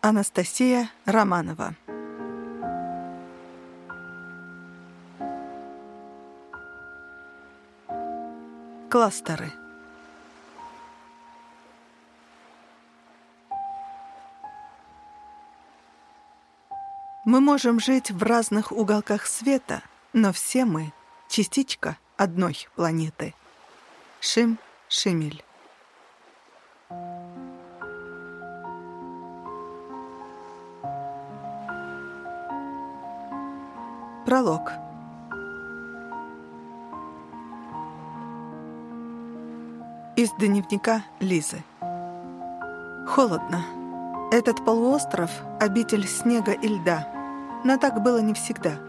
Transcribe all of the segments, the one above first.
Анастасия Романова. Кластеры. Мы можем жить в разных уголках света, но все мы — частичка одной планеты. Шим Шимель Из дневника Лизы Холодно. Этот полуостров — обитель снега и льда. Но так было не всегда.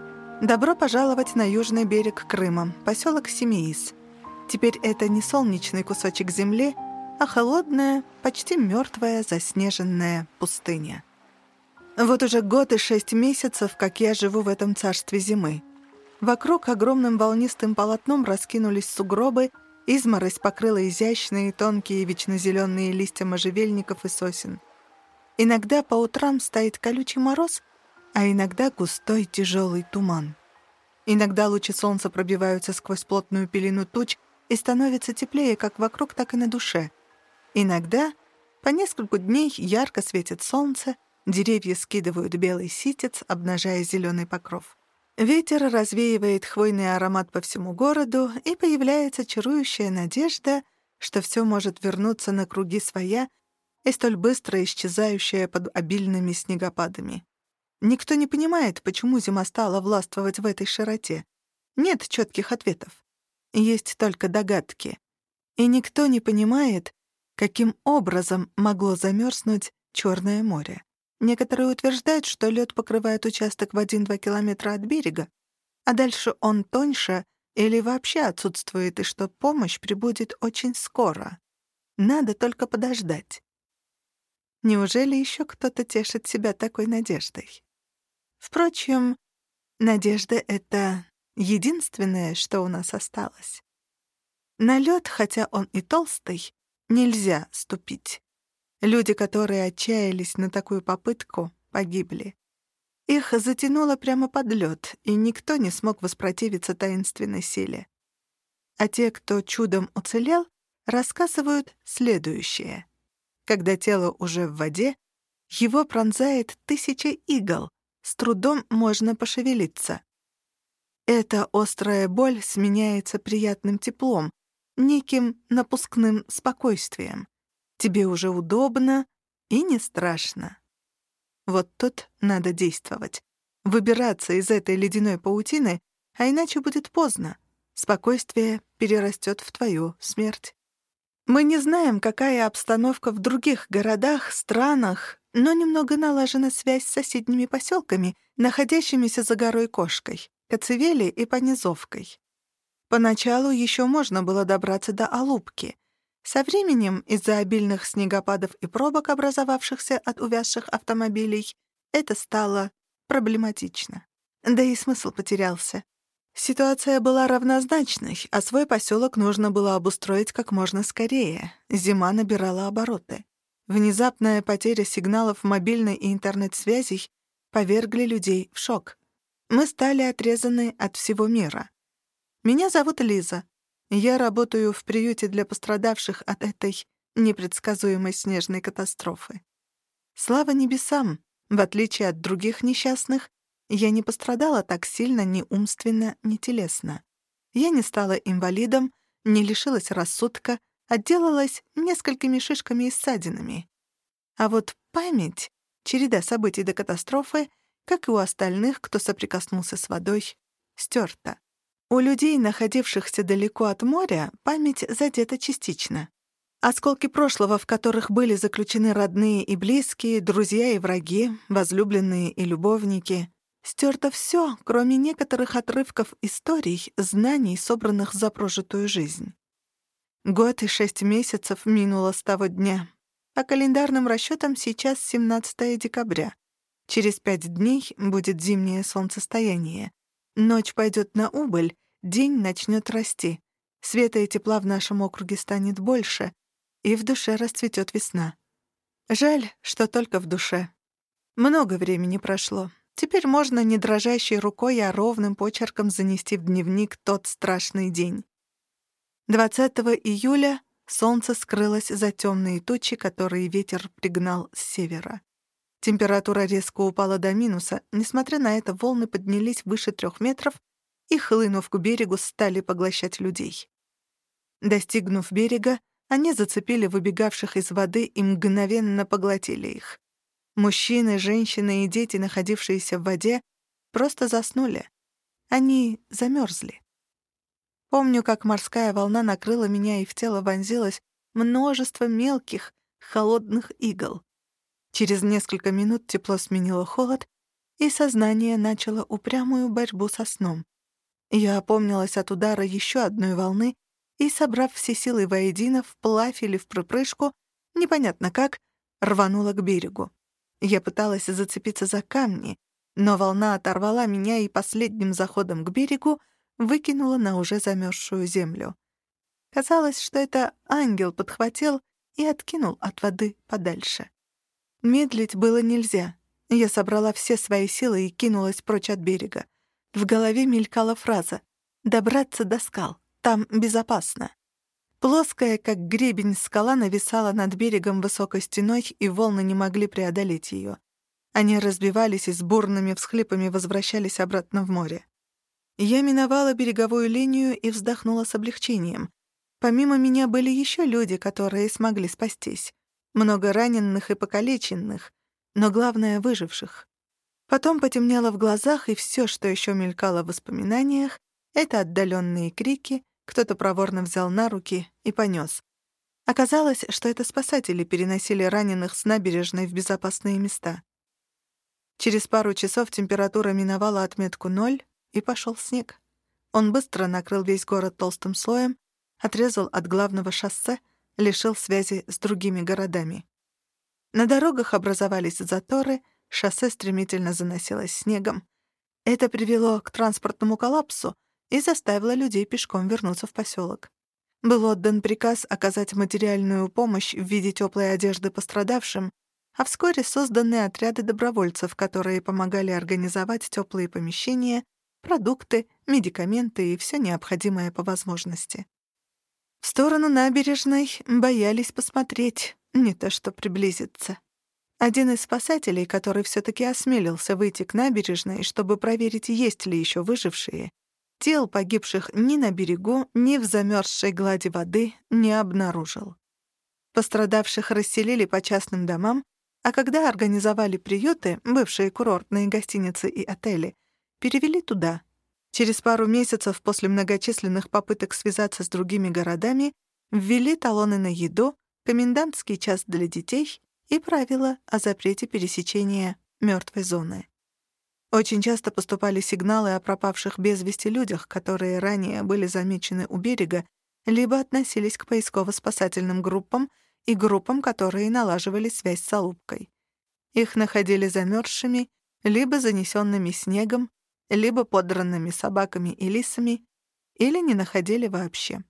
Добро пожаловать на южный берег Крыма, поселок Семиис. Теперь это не солнечный кусочек земли, а холодная, почти мертвая, заснеженная пустыня. Вот уже год и шесть месяцев, как я живу в этом царстве зимы. Вокруг огромным волнистым полотном раскинулись сугробы, изморозь покрыла изящные тонкие вечно зеленые листья можжевельников и сосен. Иногда по утрам стоит колючий мороз, а иногда густой тяжелый туман. Иногда лучи солнца пробиваются сквозь плотную пелену туч и становится теплее как вокруг, так и на душе. Иногда по несколько дней ярко светит солнце — Деревья скидывают белый ситец, обнажая зеленый покров. Ветер развеивает хвойный аромат по всему городу, и появляется чарующая надежда, что все может вернуться на круги своя и столь быстро исчезающая под обильными снегопадами. Никто не понимает, почему зима стала властвовать в этой широте. Нет четких ответов. Есть только догадки. И никто не понимает, каким образом могло замерзнуть Черное море. Некоторые утверждают, что лед покрывает участок в 1-2 километра от берега, а дальше он тоньше или вообще отсутствует, и что помощь прибудет очень скоро. Надо только подождать. Неужели еще кто-то тешит себя такой надеждой? Впрочем, надежда — это единственное, что у нас осталось. На лед, хотя он и толстый, нельзя ступить. Люди, которые отчаялись на такую попытку, погибли. Их затянуло прямо под лед, и никто не смог воспротивиться таинственной силе. А те, кто чудом уцелел, рассказывают следующее. Когда тело уже в воде, его пронзает тысяча игл, с трудом можно пошевелиться. Эта острая боль сменяется приятным теплом, неким напускным спокойствием. Тебе уже удобно и не страшно. Вот тут надо действовать. Выбираться из этой ледяной паутины, а иначе будет поздно. Спокойствие перерастет в твою смерть. Мы не знаем, какая обстановка в других городах, странах, но немного налажена связь с соседними поселками, находящимися за горой Кошкой, Коцевели и Понизовкой. Поначалу еще можно было добраться до Алубки — со временем, из-за обильных снегопадов и пробок, образовавшихся от увязших автомобилей, это стало проблематично. Да и смысл потерялся. Ситуация была равнозначной, а свой поселок нужно было обустроить как можно скорее. Зима набирала обороты. Внезапная потеря сигналов мобильной и интернет-связей повергли людей в шок. Мы стали отрезаны от всего мира. Меня зовут Лиза. Я работаю в приюте для пострадавших от этой непредсказуемой снежной катастрофы. Слава небесам, в отличие от других несчастных, я не пострадала так сильно ни умственно, ни телесно. Я не стала инвалидом, не лишилась рассудка, отделалась несколькими шишками и ссадинами. А вот память, череда событий до катастрофы, как и у остальных, кто соприкоснулся с водой, стерта. У людей, находившихся далеко от моря, память задета частично. Осколки прошлого, в которых были заключены родные и близкие, друзья и враги, возлюбленные и любовники, стерто все, кроме некоторых отрывков историй, знаний, собранных за прожитую жизнь. Год и шесть месяцев минуло с того дня. По календарным расчетам сейчас 17 декабря. Через пять дней будет зимнее солнцестояние. Ночь пойдет на убыль, день начнет расти. Света и тепла в нашем округе станет больше, и в душе расцветет весна. Жаль, что только в душе. Много времени прошло. Теперь можно не дрожащей рукой, а ровным почерком занести в дневник тот страшный день. 20 июля солнце скрылось за темные тучи, которые ветер пригнал с севера. Температура резко упала до минуса. Несмотря на это, волны поднялись выше трех метров и, хлынув к берегу, стали поглощать людей. Достигнув берега, они зацепили выбегавших из воды и мгновенно поглотили их. Мужчины, женщины и дети, находившиеся в воде, просто заснули. Они замерзли. Помню, как морская волна накрыла меня и в тело вонзилось множество мелких, холодных игл. Через несколько минут тепло сменило холод, и сознание начало упрямую борьбу со сном. Я опомнилась от удара еще одной волны и, собрав все силы воедино, вплавь или в припрыжку, непонятно как, рванула к берегу. Я пыталась зацепиться за камни, но волна оторвала меня и последним заходом к берегу выкинула на уже замерзшую землю. Казалось, что это ангел подхватил и откинул от воды подальше. Медлить было нельзя. Я собрала все свои силы и кинулась прочь от берега. В голове мелькала фраза «Добраться до скал». Там безопасно. Плоская, как гребень, скала нависала над берегом высокой стеной, и волны не могли преодолеть ее. Они разбивались и с бурными всхлипами возвращались обратно в море. Я миновала береговую линию и вздохнула с облегчением. Помимо меня были еще люди, которые смогли спастись. Много раненых и покалеченных, но главное — выживших. Потом потемнело в глазах, и все, что еще мелькало в воспоминаниях, — это отдаленные крики, кто-то проворно взял на руки и понес. Оказалось, что это спасатели переносили раненых с набережной в безопасные места. Через пару часов температура миновала отметку ноль, и пошел снег. Он быстро накрыл весь город толстым слоем, отрезал от главного шоссе, лишил связи с другими городами. На дорогах образовались заторы, шоссе стремительно заносилось снегом. Это привело к транспортному коллапсу, и заставила людей пешком вернуться в поселок. Был отдан приказ оказать материальную помощь в виде теплой одежды пострадавшим, а вскоре созданы отряды добровольцев, которые помогали организовать теплые помещения, продукты, медикаменты и все необходимое по возможности. В сторону набережной боялись посмотреть, не то что приблизиться. Один из спасателей, который все таки осмелился выйти к набережной, чтобы проверить, есть ли еще выжившие, Тел погибших ни на берегу, ни в замерзшей глади воды не обнаружил. Пострадавших расселили по частным домам, а когда организовали приюты, бывшие курортные гостиницы и отели, перевели туда. Через пару месяцев после многочисленных попыток связаться с другими городами ввели талоны на еду, комендантский час для детей и правила о запрете пересечения мертвой зоны. Очень часто поступали сигналы о пропавших без вести людях, которые ранее были замечены у берега, либо относились к поисково-спасательным группам и группам, которые налаживали связь с Алубкой. Их находили замерзшими, либо занесенными снегом, либо подранными собаками и лисами, или не находили вообще.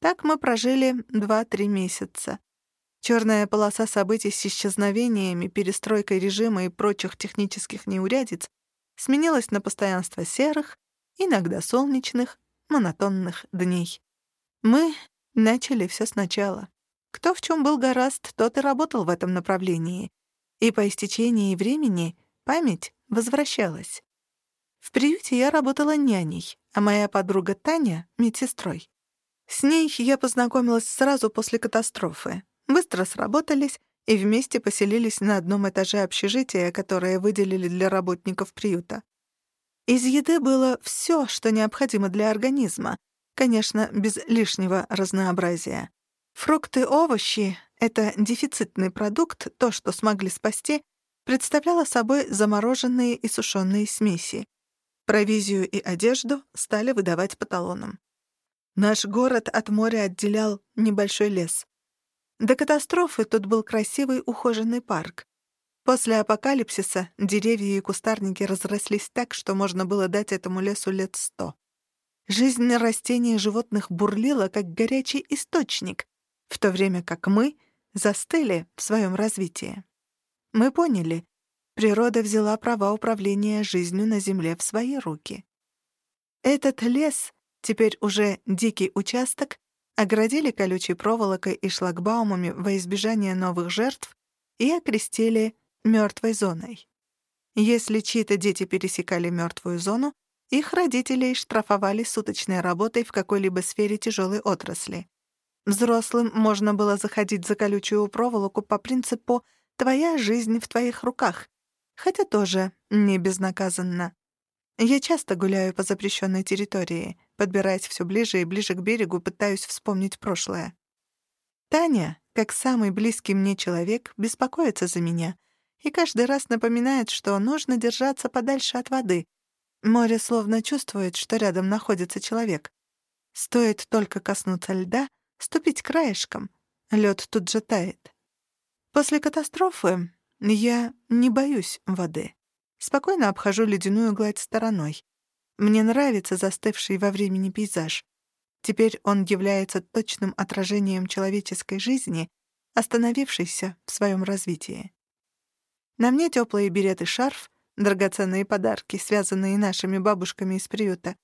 Так мы прожили 2-3 месяца. Черная полоса событий с исчезновениями, перестройкой режима и прочих технических неурядиц сменилась на постоянство серых, иногда солнечных, монотонных дней. Мы начали все сначала. Кто в чем был гораст, тот и работал в этом направлении. И по истечении времени память возвращалась. В приюте я работала няней, а моя подруга Таня — медсестрой. С ней я познакомилась сразу после катастрофы быстро сработались и вместе поселились на одном этаже общежития, которое выделили для работников приюта. Из еды было все, что необходимо для организма, конечно, без лишнего разнообразия. Фрукты, овощи — это дефицитный продукт, то, что смогли спасти, представляло собой замороженные и сушеные смеси. Провизию и одежду стали выдавать по талонам. Наш город от моря отделял небольшой лес. До катастрофы тут был красивый ухоженный парк. После апокалипсиса деревья и кустарники разрослись так, что можно было дать этому лесу лет сто. Жизнь растений и животных бурлила, как горячий источник, в то время как мы застыли в своем развитии. Мы поняли, Природа взяла права управления жизнью на Земле в свои руки. Этот лес, теперь уже дикий участок, оградили колючей проволокой и шлагбаумами во избежание новых жертв и окрестили мертвой зоной. Если чьи-то дети пересекали мертвую зону, их родителей штрафовали суточной работой в какой-либо сфере тяжелой отрасли. Взрослым можно было заходить за колючую проволоку по принципу «твоя жизнь в твоих руках», хотя тоже не безнаказанно. Я часто гуляю по запрещенной территории, подбираясь все ближе и ближе к берегу, пытаюсь вспомнить прошлое. Таня, как самый близкий мне человек, беспокоится за меня и каждый раз напоминает, что нужно держаться подальше от воды. Море словно чувствует, что рядом находится человек. Стоит только коснуться льда, ступить краешком, лед тут же тает. После катастрофы я не боюсь воды. Спокойно обхожу ледяную гладь стороной. Мне нравится застывший во времени пейзаж. Теперь он является точным отражением человеческой жизни, остановившейся в своем развитии. На мне теплые береты шарф, драгоценные подарки, связанные нашими бабушками из приюта,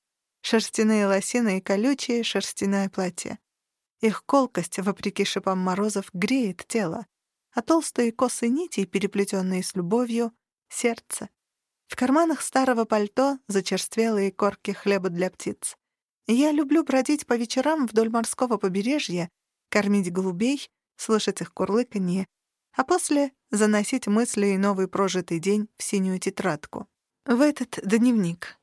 шерстяные лосины и колючее шерстяное платье. Их колкость, вопреки шипам морозов, греет тело, а толстые косы нитей, переплетенные с любовью, — сердце. В карманах старого пальто зачерствелые корки хлеба для птиц. Я люблю бродить по вечерам вдоль морского побережья, кормить голубей, слышать их курлыканье, а после заносить мысли и новый прожитый день в синюю тетрадку. В этот дневник.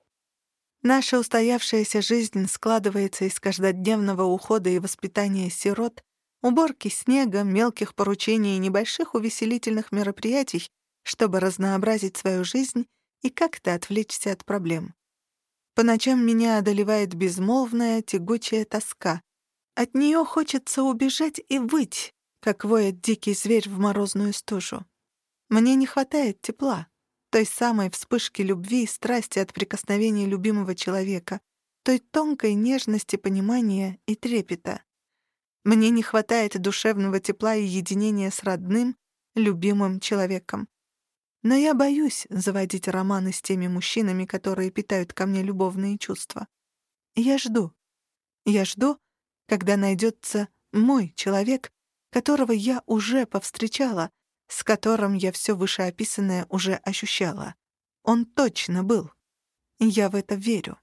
Наша устоявшаяся жизнь складывается из каждодневного ухода и воспитания сирот, уборки снега, мелких поручений и небольших увеселительных мероприятий, чтобы разнообразить свою жизнь и как-то отвлечься от проблем. По ночам меня одолевает безмолвная, тягучая тоска. От нее хочется убежать и выть, как воет дикий зверь в морозную стужу. Мне не хватает тепла, той самой вспышки любви и страсти от прикосновения любимого человека, той тонкой нежности понимания и трепета. Мне не хватает душевного тепла и единения с родным, любимым человеком. Но я боюсь заводить романы с теми мужчинами, которые питают ко мне любовные чувства. Я жду. Я жду, когда найдется мой человек, которого я уже повстречала, с которым я все вышеописанное уже ощущала. Он точно был. Я в это верю.